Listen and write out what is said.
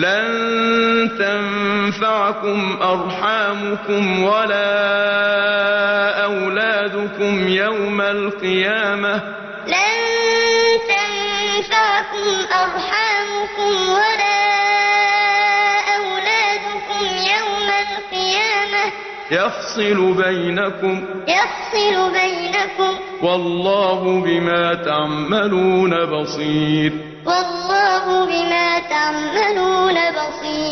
لن تنفعكم أرحامكم ولا أولادكم يوم القيامة. لن تنفعكم أرحامكم ولا أولادكم يوم القيامة. يفصل بينكم. يفصل بينكم. والله بما تعملون بصير. والله بما تعملون بصير